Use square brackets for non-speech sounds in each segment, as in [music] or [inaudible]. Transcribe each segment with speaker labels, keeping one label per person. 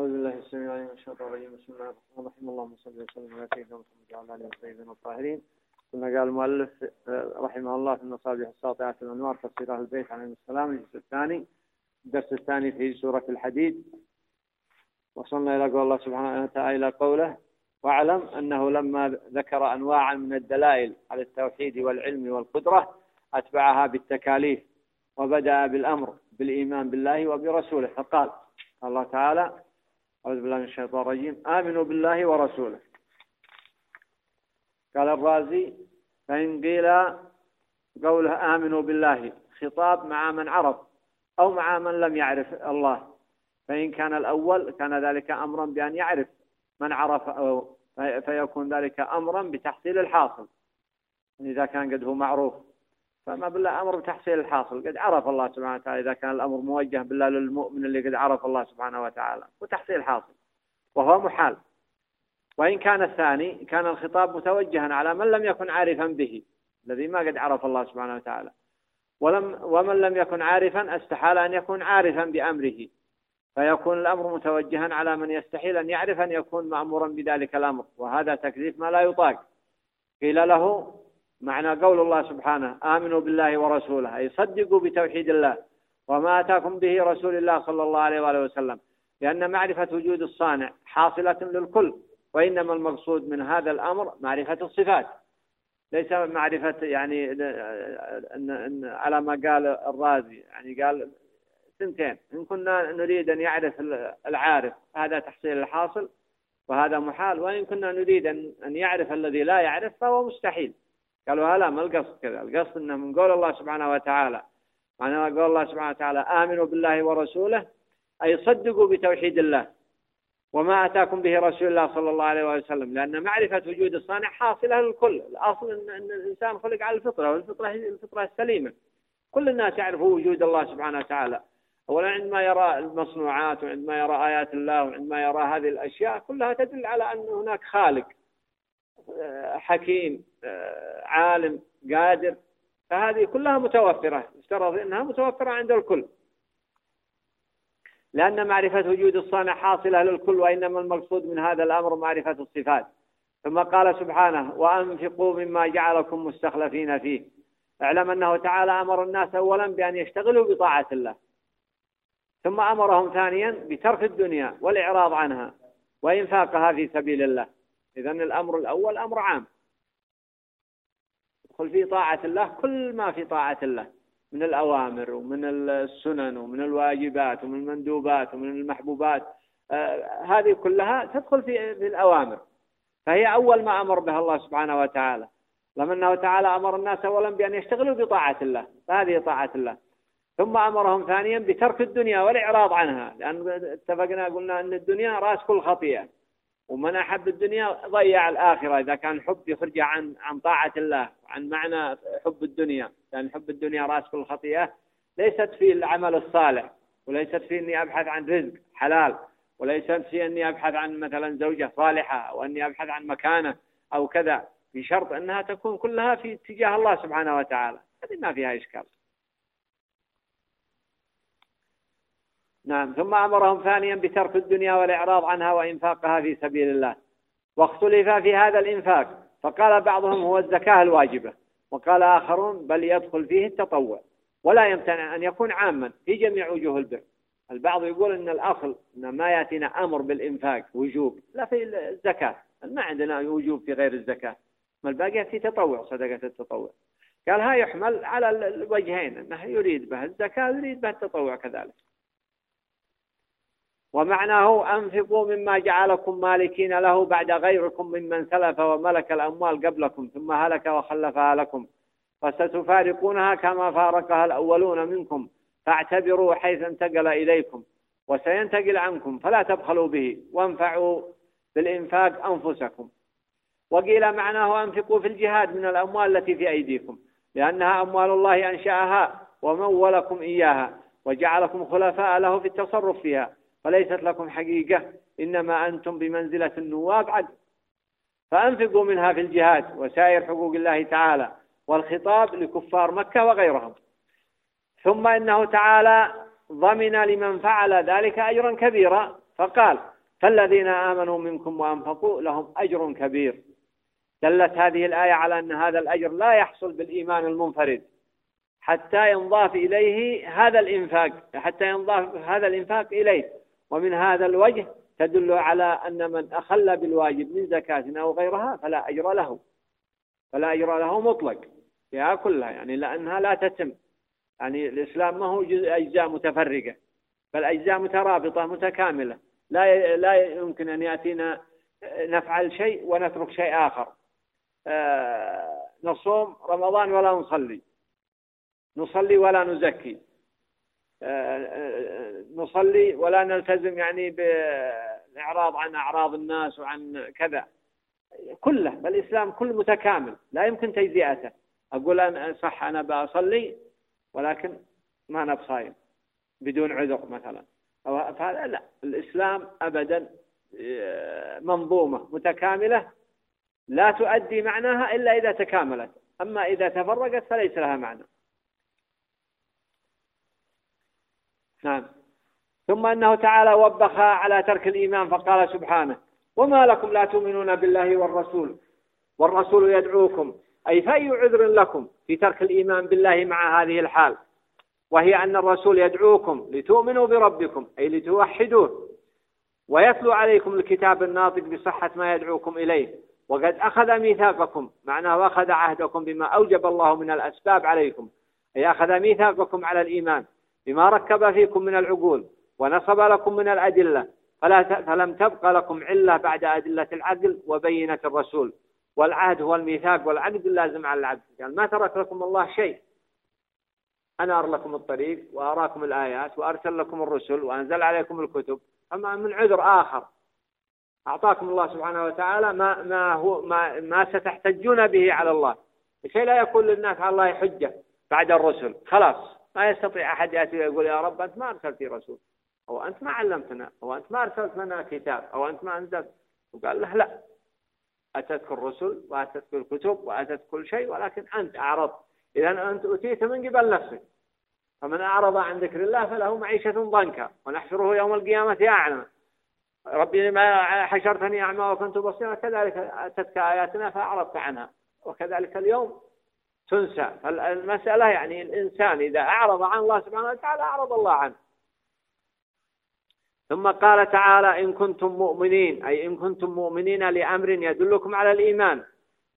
Speaker 1: أعوذ بالله السميع العليم الشيطان الرجيم. بسم الله الرحمن الرحيم. اللهم صل وسلم على سيدنا محمد وعلى آله وصحبه الطاهرين. ثم قال المؤلف آه، رحمه الله في المصابيح الساطعة الأنوار تفسير أهل البيت عليهم السلام الجزء الثاني. الدرس الثاني في سورة الحديد. وصلنا إلى قول الله سبحانه وتعالى إلى قوله واعلم أنه لما ذكر أنواعا من الدلائل على التوحيد والعلم والقدرة أتبعها بالتكاليف وبدأ بالأمر بالإيمان بالله وبرسوله. فقال الله تعالى أعوذ بالله من الشيطان الرجيم. آمنوا بالله ورسوله. قال الرازي فإن قيل قوله آمنوا بالله خطاب مع من عرف أو مع من لم يعرف الله. فإن كان الأول كان ذلك أمرا بأن يعرف من عرف أو فيكون ذلك أمرا بتحصيل الحاصل. إذا كان قد هو معروف. فما بالله أمر بتحصيل الحاصل. قد عرف الله سبحانه وتعالى إذا كان الأمر موجه بالله للمؤمن اللي قد عرف الله سبحانه وتعالى. وتحصيل الحاصل وهو محال. وإن كان الثاني كان الخطاب متوجها على من لم يكن عارفا به الذي ما قد عرف الله سبحانه وتعالى. ولم ومن لم يكن عارفا استحال أن يكون عارفا بأمره. فيكون الأمر متوجها على من يستحيل أن يعرف أن يكون مأمورا بذلك الأمر. وهذا تكليف ما لا يطاق. قيل له معنى قول الله سبحانه آمنوا بالله ورسوله أي صدقوا بتوحيد الله وما أتاكم به رسول الله صلى الله عليه وآله وسلم لأن معرفة وجود الصانع حاصلة للكل وإنما المقصود من هذا الأمر معرفة الصفات. ليس معرفة يعني على ما قال الرازي يعني قال سنتين إن كنا نريد أن يعرف العارف هذا تحصيل الحاصل وهذا محال وإن كنا نريد أن يعرف الذي لا يعرف فهو مستحيل. قالوا لا ما القصد كذا. القصد انه من قول الله سبحانه وتعالى معنى قول الله سبحانه وتعالى آمنوا بالله ورسوله أي صدقوا بتوحيد الله وما أتاكم به رسول الله صلى الله عليه وسلم لأن معرفة وجود الصانع حاصلة للكل. الأصل أن, أن الإنسان خلق على الفطرة والفطرة هي الفطرة السليمة. كل الناس يعرفوا وجود الله سبحانه وتعالى. أولا عندما يرى المصنوعات وعندما يرى آيات الله وعندما يرى هذه الأشياء كلها تدل على أن هناك خالق. حكيم عالم قادر فهذه كلها متوفرة. افترض أنها متوفرة عند الكل. لأن معرفة وجود الصانع حاصلة للكل وإنما المقصود من هذا الأمر معرفة الصفات. ثم قال سبحانه وأنفقوا مما جعلكم مستخلفين فيه. اعلم أنه تعالى أمر الناس أولا بأن يشتغلوا بطاعة الله. ثم أمرهم ثانيا بترك الدنيا والإعراض عنها وإنفاقها في سبيل الله. إذا الأمر الأول أمر عام. يدخل في طاعة الله كل ما في طاعة الله من الأوامر ومن السنن ومن الواجبات ومن المندوبات ومن المحبوبات آه هذه كلها تدخل في, في الأوامر. فهي أول ما أمر بها الله سبحانه وتعالى. لما أنه تعالى أمر الناس أولا بأن يشتغلوا بطاعة الله. فهذه طاعة الله. ثم أمرهم ثانيا بترك الدنيا والإعراض عنها. لأن اتفقنا قلنا أن الدنيا رأس كل خطيئة. ومن أحب الدنيا ضيع الآخرة. إذا كان حب يخرج عن عن طاعة الله عن معنى حب الدنيا. لأن حب الدنيا رأس كل خطيئة. ليست في العمل الصالح وليست في أني أبحث عن رزق حلال وليست في أني أبحث عن مثلا زوجة صالحة أو أني أبحث عن مكانة أو كذا. بشرط أنها تكون كلها في اتجاه الله سبحانه وتعالى. هذه ما فيها إشكال. نعم ثم أمرهم ثانيا بترك الدنيا والإعراض عنها وإنفاقها في سبيل الله. واختلف في هذا الإنفاق فقال بعضهم هو الزكاة الواجبة وقال آخرون بل يدخل فيه التطوع. ولا يمتنع أن يكون عاما في جميع وجوه البر. البعض يقول أن الأصل أن ما يأتينا أمر بالإنفاق وجوب لا في الزكاة. ما عندنا وجوب في غير الزكاة. ما الباقي في تطوع صدقة التطوع. قال ها يحمل على الوجهين أنه يريد به الزكاة يريد به التطوع كذلك. ومعناه أنفقوا مما جعلكم مالكين له بعد غيركم ممن سلف وملك الأموال قبلكم ثم هلك وخلفها لكم. فستفارقونها كما فارقها الأولون منكم. فاعتبروا حيث انتقل إليكم وسينتقل عنكم فلا تبخلوا به وانفعوا بالإنفاق أنفسكم. وقيل معناه أنفقوا في الجهاد من الأموال التي في أيديكم لأنها أموال الله أنشأها ومولكم إياها وجعلكم خلفاء له في التصرف فيها. فليست لكم حقيقة. إنما أنتم بمنزلة النواب عدل فأنفقوا منها في الجهاد وسائر حقوق الله تعالى والخطاب لكفار مكة وغيرهم. ثم إنه تعالى ضمن لمن فعل ذلك أجرا كبيرا. فقال فالذين آمنوا منكم وأنفقوا لهم أجر كبير. دلت هذه الآية على أن هذا الأجر لا يحصل بالإيمان المنفرد. حتى ينضاف إليه هذا الإنفاق حتى ينضاف هذا الإنفاق إليه. ومن هذا الوجه تدل على أن من أخل بالواجب من زكاة أو غيرها فلا أجر له. فلا أجر له مطلق. فيها كلها يعني لأنها لا تتم. يعني الإسلام ما هو أجزاء متفرقة بل أجزاء مترابطة متكاملة. لا لا يمكن أن يأتينا نفعل شيء ونترك شيء آخر. آه، نصوم رمضان ولا نصلي. نصلي ولا نزكي. نصلي ولا نلتزم يعني بالإعراض عن أعراض الناس وعن كذا. كله فالإسلام كل متكامل لا يمكن تجزئته. أقول أنا صح أنا بصلي ولكن ما أنا بصايم بدون عذر مثلا. فهذا لا الإسلام أبدا آه، منظومة متكاملة لا تؤدي معناها إلا إذا تكاملت. أما إذا تفرقت فليس لها معنى. نعم. ثم أنه تعالى وبخ على ترك الإيمان فقال سبحانه وما لكم لا تؤمنون بالله والرسول والرسول يدعوكم أي فأي عذر لكم في ترك الإيمان بالله مع هذه الحال؟ وهي أن الرسول يدعوكم لتؤمنوا بربكم أي لتوحدوه ويتلو عليكم الكتاب الناطق بصحة ما يدعوكم إليه وقد أخذ ميثاقكم معناه أخذ عهدكم بما أوجب الله من الأسباب عليكم أي أخذ ميثاقكم على الإيمان. بما ركب فيكم من العقول ونصب لكم من الأدلة فلا فلم تبق لكم علة بعد أدلة العقل وبينة الرسول. والعهد هو الميثاق والعقد اللازم على العبد. يعني ما ترك لكم الله شيء. أنا أرى لكم الطريق وأراكم الآيات وأرسل لكم الرسل وأنزل عليكم الكتب. أما من عذر آخر أعطاكم الله سبحانه وتعالى ما ما هو ما ما ستحتجون به على الله. لكي لا يكون للناس على الله حجة بعد الرسل. خلاص. ما يستطيع أحد يأتي ويقول يا رب أنت ما أرسلت رسول أو أنت ما علمتنا أو أنت ما أرسلت لنا كتاب أو أنت ما أنزلت. وقال له لا أتتك الرسل وأتتك الكتب وأتت كل شيء ولكن أنت أعرضت. إذا أنت أتيت من قبل نفسك. فمن أعرض عن ذكر الله فله معيشة ضنكا ونحشره يوم القيامة أعلم ربي ما حشرتني أعمى وكنت بصيرا كذلك أتتك آياتنا فأعرضت عنها. وكذلك اليوم تنسى. فالمسألة يعني الإنسان إذا أعرض عن الله سبحانه وتعالى أعرض الله عنه. ثم قال تعالى إن كنتم مؤمنين أي إن كنتم مؤمنين لأمر يدلكم على الإيمان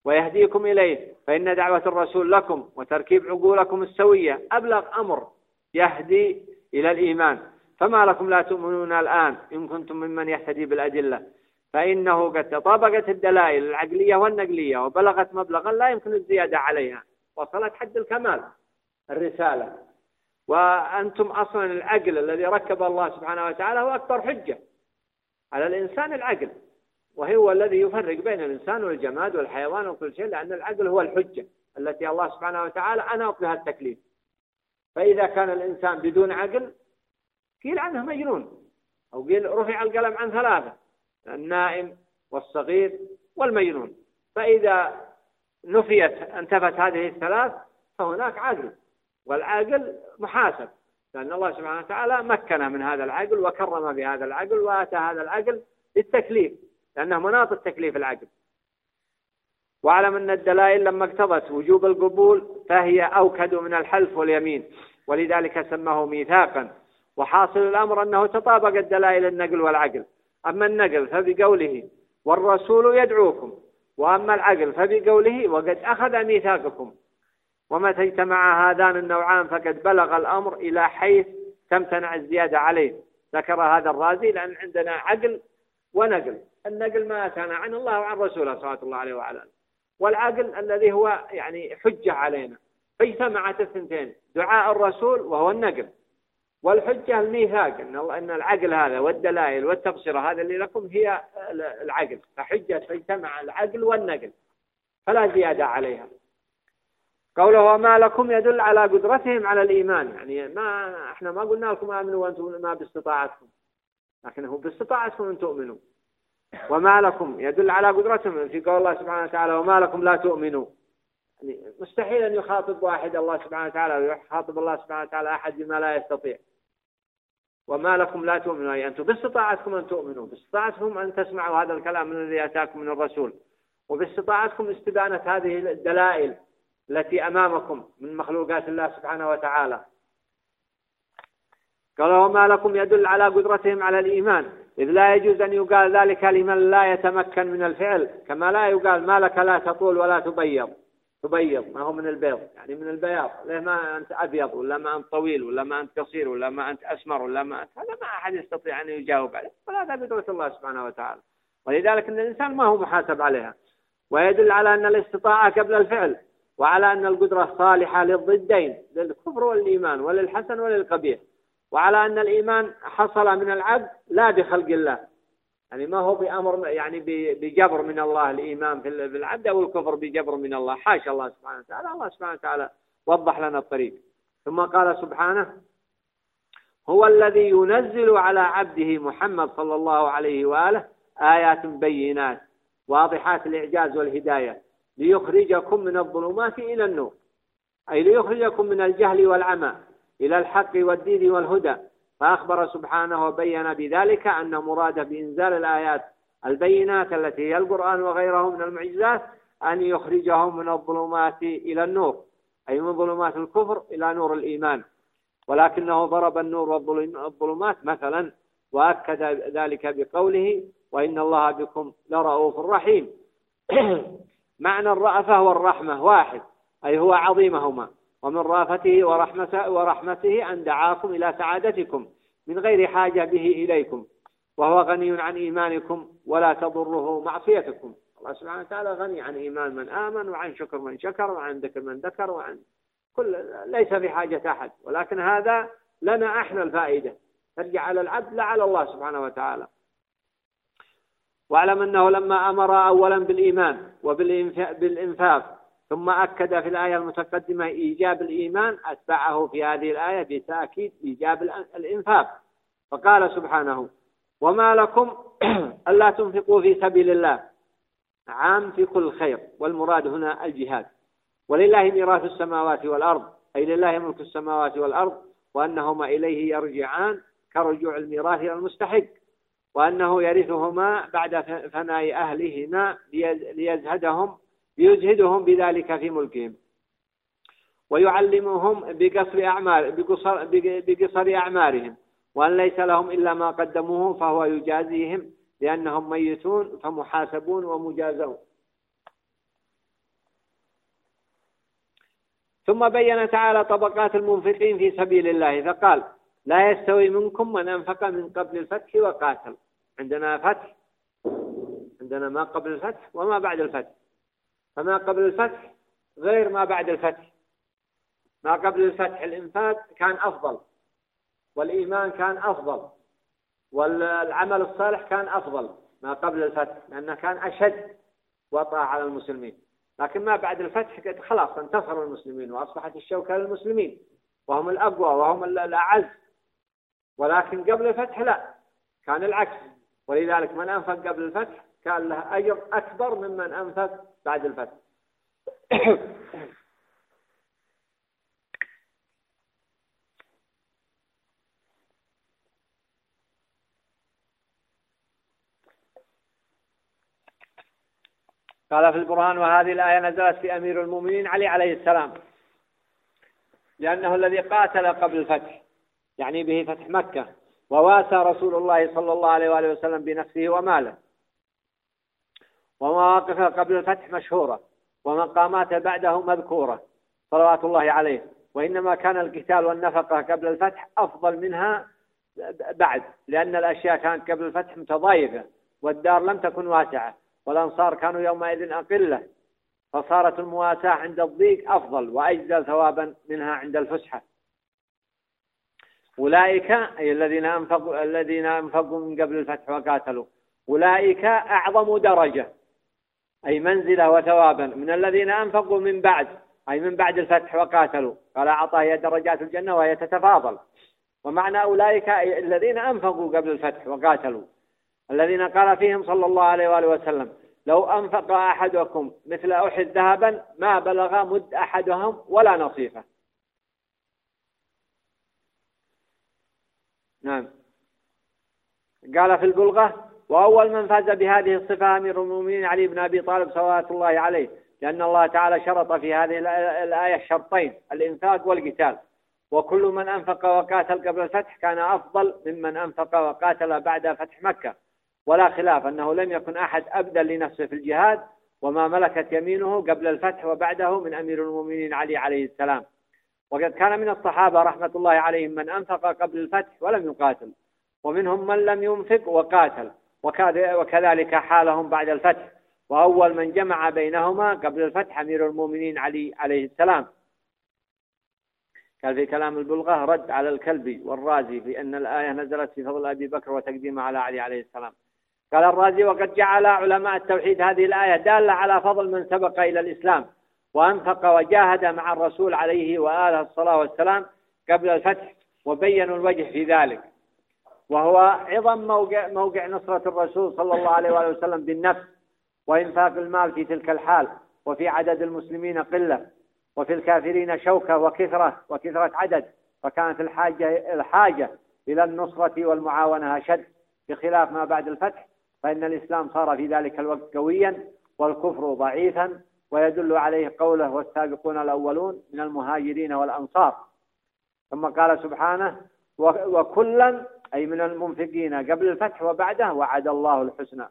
Speaker 1: ويهديكم إليه فإن دعوة الرسول لكم وتركيب عقولكم السوية أبلغ أمر يهدي إلى الإيمان. فما لكم لا تؤمنون الآن إن كنتم ممن يهتدي بالأدلة. فإنه قد تطابقت الدلائل العقلية والنقلية وبلغت مبلغا لا يمكن الزيادة عليها. وصلت حد الكمال الرسالة. وأنتم أصلا العقل الذي ركب الله سبحانه وتعالى هو أكبر حجة. على الإنسان العقل. وهو الذي يفرق بين الإنسان والجماد والحيوان وكل شيء لأن العقل هو الحجة التي الله سبحانه وتعالى أناط بها التكليف. فإذا كان الإنسان بدون عقل قيل عنه مجنون. أو قيل رفع القلم عن ثلاثة النائم والصغير والمجنون. فإذا نفيت انتفت هذه الثلاث فهناك عقل والعقل محاسب لأن الله سبحانه وتعالى مكن من هذا العقل وكرم بهذا العقل وآتى هذا العقل للتكليف لأنه مناط التكليف العقل. واعلم أن الدلائل لما اقتضت وجوب القبول فهي أوكد من الحلف واليمين ولذلك سماه ميثاقا وحاصل الأمر أنه تطابق الدلائل النقل والعقل. أما النقل فبقوله والرسول يدعوكم وأما العقل فبقوله وقد أخذ ميثاقكم ومتى اجتمع هذان النوعان فقد بلغ الأمر إلى حيث تمتنع الزيادة عليه. ذكر هذا الرازي لأن عندنا عقل ونقل. النقل ما أتانا عن الله وعن رسوله صلى الله عليه وعلى والعقل الذي هو يعني حجة علينا. فاجتمعت الثنتين دعاء الرسول وهو النقل. والحجة الميثاق الله إن العقل هذا والدلائل والتبصرة هذا اللي لكم هي العقل. فحجة فاجتمع العقل والنقل فلا زيادة عليها. قوله وما لكم يدل على قدرتهم على الإيمان. يعني ما إحنا ما قلنا لكم آمنوا وأنتم ما باستطاعتكم. لكن هو باستطاعتكم أن تؤمنوا. وما لكم يدل على قدرتهم. في قول الله سبحانه وتعالى وما لكم لا تؤمنوا. يعني مستحيل أن يخاطب واحد الله سبحانه وتعالى ويخاطب الله سبحانه وتعالى أحد بما لا يستطيع. وما لكم لا تؤمنون أي أنتم باستطاعتكم أن تؤمنوا باستطاعتكم أن تسمعوا هذا الكلام الذي أتاكم من الرسول وباستطاعتكم استبانة هذه الدلائل التي أمامكم من مخلوقات الله سبحانه وتعالى. قال وما لكم يدل على قدرتهم على الإيمان إذ لا يجوز أن يقال ذلك لمن لا يتمكن من الفعل كما لا يقال ما لك لا تطول ولا تبيض تبيض ما هو من البيض. يعني من البياض. ليه ما أنت أبيض ولا ما أنت طويل ولا ما أنت قصير ولا ما أنت أسمر ولا ما أنت هذا ما أحد يستطيع أن يجاوب عليه. وهذا قدرة الله سبحانه وتعالى. ولذلك أن الإنسان ما هو محاسب عليها. ويدل على أن الاستطاعة قبل الفعل وعلى أن القدرة صالحة للضدين للكفر والإيمان وللحسن وللقبيح. وعلى أن الإيمان حصل من العبد لا بخلق الله. يعني ما هو بأمر يعني بجبر من الله الإيمان في العبد أو الكفر بجبر من الله. حاشا الله سبحانه وتعالى. الله سبحانه وتعالى وضح لنا الطريق. ثم قال سبحانه هو الذي ينزل على عبده محمد صلى الله عليه وآله آيات بينات واضحات الإعجاز والهداية ليخرجكم من الظلمات إلى النور. أي ليخرجكم من الجهل والعمى إلى الحق والدين والهدى. فأخبر سبحانه وبين بذلك أن مراده بإنزال الآيات البينات التي هي القرآن وغيره من المعجزات أن يخرجهم من الظلمات إلى النور أي من ظلمات الكفر إلى نور الإيمان. ولكنه ضرب النور والظلمات مثلا وأكد ذلك بقوله وإن الله بكم لرؤوف رحيم. [clears throat] معنى الرأفة والرحمة واحد أي هو عظيمهما. ومن رافته ورحمته, ورحمته أن دعاكم إلى سعادتكم من غير حاجة به إليكم. وهو غني عن إيمانكم ولا تضره معصيتكم. الله سبحانه وتعالى غني عن إيمان من آمن وعن شكر من شكر وعن ذكر من ذكر وعن كل ليس في حاجة أحد. ولكن هذا لنا إحنا الفائدة. ترجع على العبد لا على الله سبحانه وتعالى. واعلم أنه لما أمر أولا بالإيمان وبالإنفاق ثم أكد في الآية المتقدمة إيجاب الإيمان أتبعه في هذه الآية بتأكيد إيجاب الإنفاق. فقال سبحانه وما لكم [clears throat] ألا تنفقوا في سبيل الله عام في كل خير والمراد هنا الجهاد. ولله ميراث السماوات والأرض أي لله ملك السماوات والأرض وأنهما إليه يرجعان كرجوع الميراث إلى المستحق وأنه يرثهما بعد فناء أهلهما ليزهدهم ليجهدهم بذلك في ملكهم. ويعلمهم بقصر أعمال بقصر, بقصر أعمارهم وأن ليس لهم إلا ما قدموه فهو يجازيهم لأنهم ميتون فمحاسبون ومجازون. ثم بين تعالى طبقات المنفقين في سبيل الله. فقال لا يستوي منكم من أنفق من قبل الفتح وقاتل. عندنا فتح. عندنا ما قبل الفتح وما بعد الفتح. فما قبل الفتح غير ما بعد الفتح. ما قبل الفتح الإنفاق كان أفضل والإيمان كان أفضل والعمل الصالح كان أفضل ما قبل الفتح لأنه كان أشد وطاعة على المسلمين. لكن ما بعد الفتح خلاص انتصر المسلمين وأصبحت الشوكة للمسلمين وهم الأقوى وهم الأعز. ولكن قبل الفتح لا كان العكس. ولذلك من أنفق قبل الفتح كان له أجر أكبر ممن أنفق بعد الفتح. قال في القرآن وهذه الآية نزلت في أمير المؤمنين علي عليه السلام. لأنه الذي قاتل قبل الفتح يعني به فتح مكة. وواسى رسول الله صلى الله عليه وآله وسلم بنفسه وماله. ومواقفه قبل الفتح مشهورة ومقاماته بعده مذكورة صلوات الله عليه. وإنما كان القتال والنفقة قبل الفتح أفضل منها بعد لأن الأشياء كانت قبل الفتح متضايقة والدار لم تكن واسعة والأنصار كانوا يومئذ أقلة فصارت المواساة عند الضيق أفضل وأجزل ثوابا منها عند الفسحة. أولئك أي الذين أنفقوا الذين أنفقوا من قبل الفتح وقاتلوا أولئك أعظم درجة. أي منزلة وثوابا. من الذين أنفقوا من بعد أي من بعد الفتح وقاتلوا. قال أعطى هي درجات الجنة وهي تتفاضل. ومعنى أولئك الذين أنفقوا قبل الفتح وقاتلوا. الذين قال فيهم صلى الله عليه وآله وسلم لو أنفق أحدكم مثل أحد ذهبا ما بلغ مد أحدهم ولا نصيفه. نعم. قال في البلغة وأول من فاز بهذه الصفة أمير المؤمنين علي بن أبي طالب صلوات الله عليه لأن الله تعالى شرط في هذه الآية شرطين الإنفاق والقتال. وكل من أنفق وقاتل قبل الفتح كان أفضل ممن أنفق وقاتل بعد فتح مكة. ولا خلاف أنه لم يكن أحد أبدا لنفسه في الجهاد وما ملكت يمينه قبل الفتح وبعده من أمير المؤمنين علي عليه السلام. وقد كان من الصحابة رحمة الله عليهم من أنفق قبل الفتح ولم يقاتل. ومنهم من لم ينفق وقاتل. وكذلك حالهم بعد الفتح. وأول من جمع بينهما قبل الفتح أمير المؤمنين علي عليه السلام. قال في كلام البلغة رد على الكلبي والرازي في أن الآية نزلت في فضل أبي بكر وتقديمها على علي عليه السلام. قال الرازي وقد جعل علماء التوحيد هذه الآية دالة على فضل من سبق إلى الإسلام وأنفق وجاهد مع الرسول عليه وآله الصلاة والسلام قبل الفتح وبينوا الوجه في ذلك. وهو عظم موقع, موقع نصرة الرسول صلى الله عليه وآله وسلم بالنفس وإنفاق المال في تلك الحال وفي عدد المسلمين قلة وفي الكافرين شوكة وكثرة وكثرة عدد. فكانت الحاجة الحاجة إلى النصرة والمعاونة أشد بخلاف ما بعد الفتح. فإن الإسلام صار في ذلك الوقت قويا والكفر ضعيفا ويدل عليه قوله والسابقون الأولون من المهاجرين والأنصار. ثم قال سبحانه وكلا أي من المنفقين. قبل الفتح وبعده وعد الله الحسنى.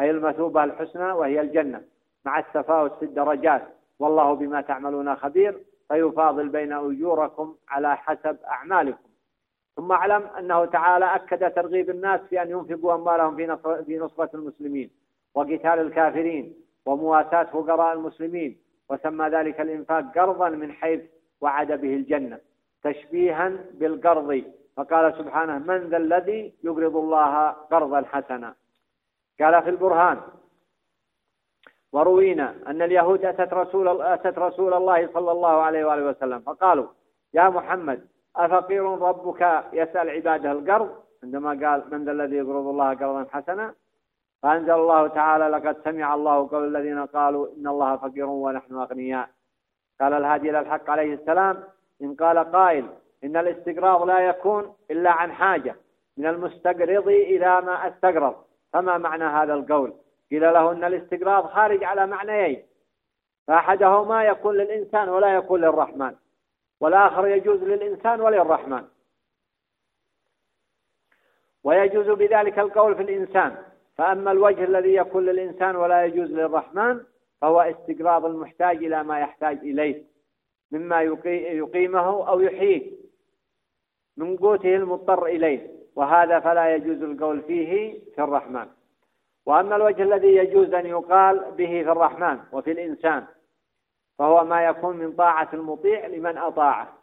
Speaker 1: أي المثوبة الحسنى وهي الجنة. مع التفاوت في الدرجات والله بما تعملون خبير. فيفاضل بين أجوركم على حسب أعمالكم. ثم أعلم أنه تعالى أكد ترغيب الناس في أن ينفقوا أموالهم في نصرة المسلمين. وقتال الكافرين. ومواساة فقراء المسلمين. وسمى ذلك الإنفاق قرضا من حيث وعد به الجنة. تشبيها بالقرض. فقال سبحانه من ذا الذي يقرض الله قرضا حسنا؟ قال في البرهان وروينا أن اليهود أتت رسول, أتت رسول الله صلى الله عليه وآله وسلم فقالوا يا محمد أفقير ربك يسأل عباده القرض؟ عندما قال من ذا الذي يقرض الله قرضا حسنا؟ فأنزل الله تعالى لقد سمع الله قول الذين قالوا إن الله فقير ونحن أغنياء. قال الهادي إلى الحق عليه السلام إن قال قائل إن الاستقراض لا يكون إلا عن حاجة من المستقرض إلى ما استقرض. فما معنى هذا القول؟ قيل له أن الاستقراض خارج على معنيين. فأحدهما يكون للإنسان ولا يكون للرحمن والآخر يجوز للإنسان وللرحمن. ويجوز بذلك القول في الإنسان. فأما الوجه الذي يكون للإنسان ولا يجوز للرحمن فهو استقراض المحتاج إلى ما يحتاج إليه مما يقيمه أو يحييه. من قوته المضطر إليه وهذا فلا يجوز القول فيه في الرحمن. وأما الوجه الذي يجوز أن يقال به في الرحمن وفي الإنسان فهو ما يكون من طاعة المطيع لمن أطاعه.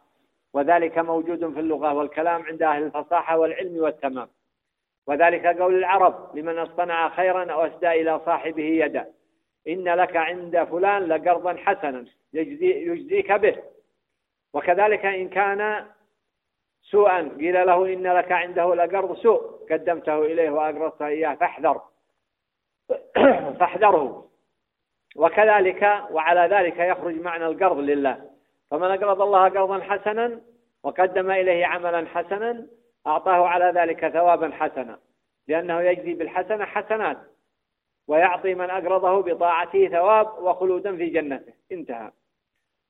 Speaker 1: وذلك موجود في اللغة والكلام عند أهل الفصاحة والعلم والتمام. وذلك قول العرب لمن اصطنع خيرا أو أسدى إلى صاحبه يدا. إن لك عند فلان لقرضا حسنا يجزي يجزيك به. وكذلك إن كان سوءا. قيل له إن لك عنده لقرض سوء. قدمته إليه وأقرضته إياه. فاحذر. [clears throat] فاحذره. وكذلك وعلى ذلك يخرج معنى القرض لله. فمن أقرض الله قرضا حسنا وقدم إليه عملا حسنا أعطاه على ذلك ثوابا حسنا. لأنه يجزي بالحسنة حسنات. ويعطي من أقرضه بطاعته ثواب وخلودا في جنته. انتهى.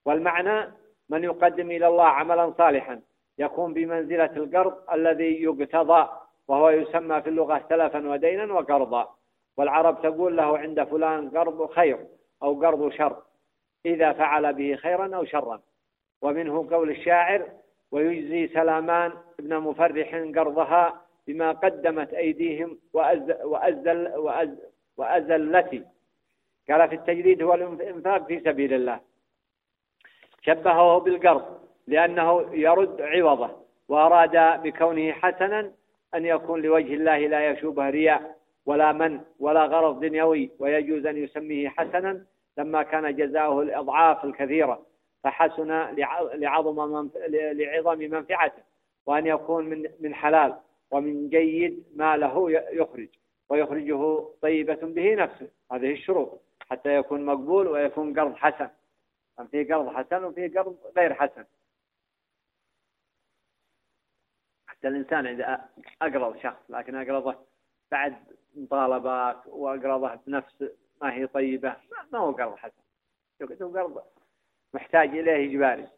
Speaker 1: والمعنى من يقدم إلى الله عملا صالحا. يكون بمنزلة القرض الذي يقتضى وهو يسمى في اللغة سلفا ودينا وقرضا. والعرب تقول له عند فلان قرض خير أو قرض شر إذا فعل به خيرا أو شرا. ومنه قول الشاعر ويجزي سلامان ابن مفرح قرضها بما قدمت أيديهم وأزل وأزل وأزلتي قال في التجديد هو الإنفاق في سبيل الله. شبهه بالقرض. لأنه يرد عوضه وأراد بكونه حسنا أن يكون لوجه الله لا يشوبه رياء ولا من ولا غرض دنيوي ويجوز أن يسميه حسنا لما كان جزاؤه الأضعاف الكثيرة فحسن لعظم لعظم منفعته وأن يكون من من حلال ومن جيد ما له يخرج ويخرجه طيبة به نفسه. هذه الشروط حتى يكون مقبول ويكون قرض حسن. في قرض حسن وفي قرض غير حسن. الإنسان إذا أقرض شخص لكن أقرضه بعد مطالبات وأقرضه بنفس ما هي طيبة ما هو قرض حسن. هو قرض محتاج إليه إجباري.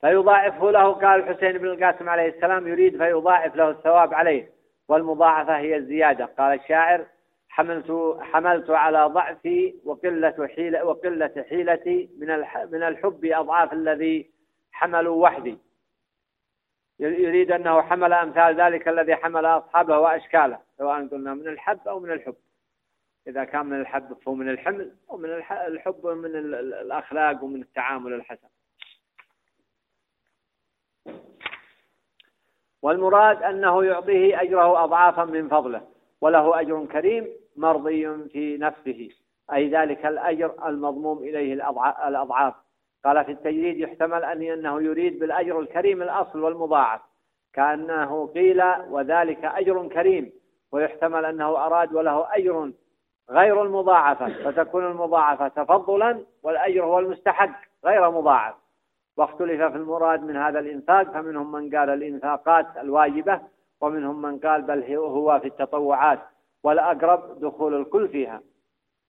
Speaker 1: فيضاعفه له قال الحسين بن القاسم عليه السلام يريد فيضاعف له الثواب عليه والمضاعفة هي الزيادة. قال الشاعر حملت حملت على ضعفي وقلة حيلة وقلة حيلتي من من الحب أضعاف الذي حملوا وحدي. يريد أنه حمل أمثال ذلك الذي حمل أصحابه وأشكاله سواء قلنا من الحب أو من الحب. إذا كان من الحب فهو من الحمل ومن الحب من الأخلاق ومن التعامل الحسن. والمراد أنه يعطيه أجره أضعافا من فضله وله أجر كريم مرضي في نفسه أي ذلك الأجر المضموم إليه الأضعاف. قال في التجريد يحتمل أن أنه يريد بالأجر الكريم الأصل والمضاعف كأنه قيل وذلك أجر كريم ويحتمل أنه أراد وله أجر غير المضاعفة فتكون المضاعفة تفضلا والأجر هو المستحق غير مضاعف. واختلف في المراد من هذا الإنفاق فمنهم من قال الإنفاقات الواجبة ومنهم من قال بل هو في التطوعات والأقرب دخول الكل فيها.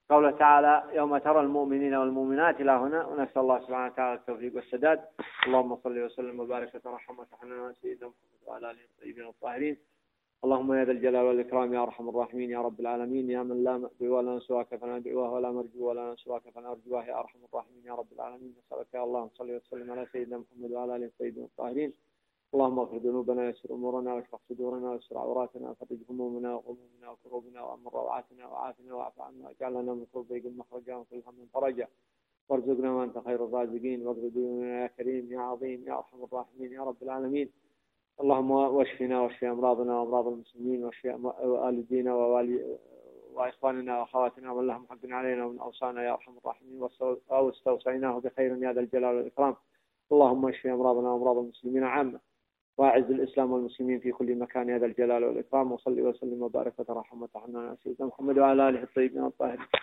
Speaker 1: قوله تعالى يوم ترى المؤمنين والمؤمنات إلى هنا ونسأل الله سبحانه وتعالى التوفيق والسداد. اللهم صل وسلم وبارك وترحم وتحنن سيدنا محمد وعلى آله الطيبين الطاهرين. اللهم يا ذا الجلال والإكرام يا أرحم الراحمين يا رب العالمين. يا من لا مأدو ولا نسواك فندعوه ولا مرجو ولا نسواك فنرجوه يا أرحم الراحمين يا رب العالمين. نسألك يا الله صل وسلم على سيدنا محمد وعلى آله الطيبين الطاهرين. اللهم اغفر ذنوبنا ويسر أمورنا واشرح صدورنا ويسر عوراتنا وفرج همومنا وغمومنا وكروبنا وأمن روعاتنا وعافنا واعف عنا واجعل لنا من كل ضيق مخرجا وكل هم فرجا. وارزقنا وأنت خير الرازقين واغفر ذنوبنا يا كريم يا عظيم يا أرحم الراحمين يا رب العالمين. اللهم واشفنا واشف أمراضنا وأمراض المسلمين واشف والدينا ووالي وإخواننا وأخواتنا ومن لهم حق علينا ومن أوصانا يا أرحم الراحمين. واستوصيناه بخير يا ذا الجلال والإكرام. اللهم اشف أمراضنا وأمراض المسلمين عامة. واعز الإسلام والمسلمين في كل مكان يا ذا الجلال والإكرام. وصلي وسلم وبارك وترحم وتحنن على سيدنا محمد وعلى آله الطيبين الطاهرين.